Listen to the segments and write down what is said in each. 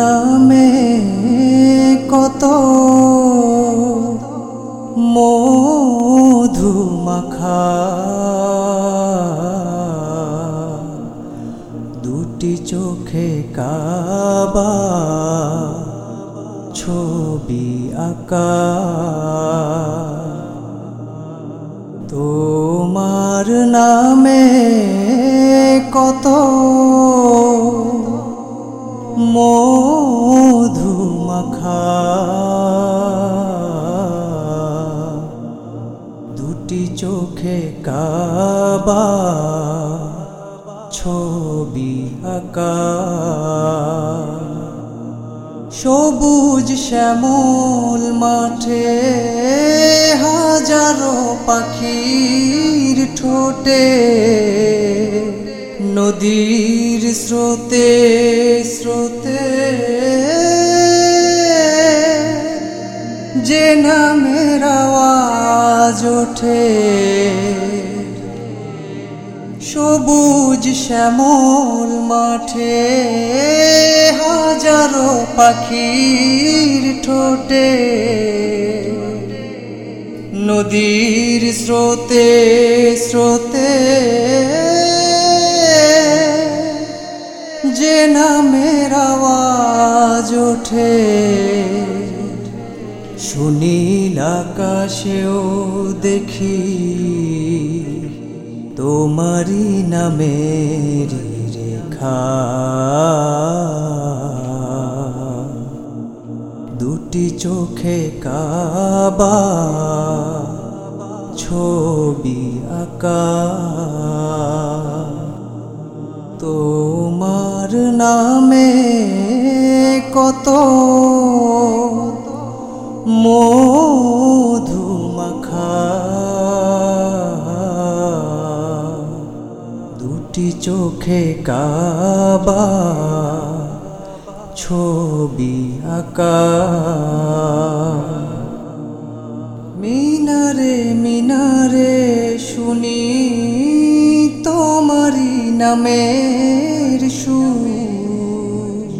নামে কত মধু মাখা দুটি চোখে কাবা ছবি আঁকা। তোমার নামে চোখে কাবা, ছবি আঁকা। সবুজ শ্যামল মাঠে হাজারো পাখির ঠোঁটে নদীর স্রোতে স্রোতে। যে নামের আওয়াজ ওঠে সবুজ শ্যামল মাঠে হাজারো পাখির ঠোঁটে। নদীর স্রোতে স্রোতে যে নামের আওয়াজ ওঠে। সুনীল আকাশেও দেখি তোমারি নামের রেখা। দুটি চোখে কাবা ছবি আঁকা। তোমার নামে কত মধু দুটি চোখে কাবা ছবি আঁকা। মিনারে মিনারে শুনি তোমারি নামের সুর।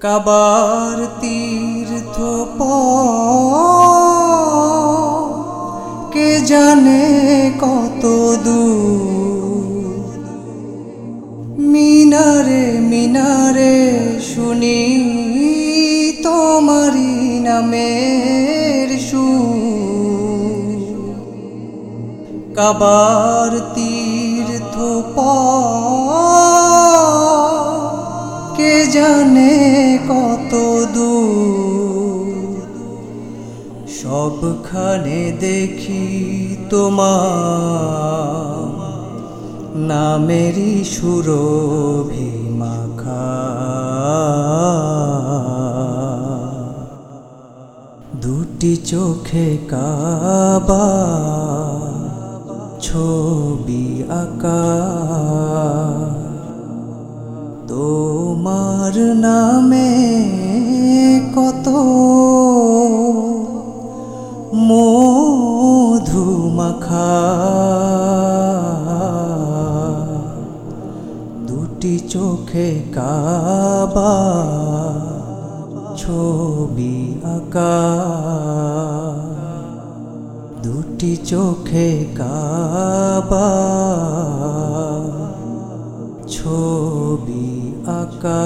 কাবার তীর্থ শুনি তোমারি নামের সুর। কাবার তীর্থ কে জানে কত দূর। সবখানে দেখি তোমার নামেরই সুরভি মাখা। দুটি চোখে কাবা ছবি আঁকা। তোমার নামে কত মধু মাখা দুটি চোখে কাবা ছবি আঁকা। দুটি চোখে কাবা। ছবি আঁকা।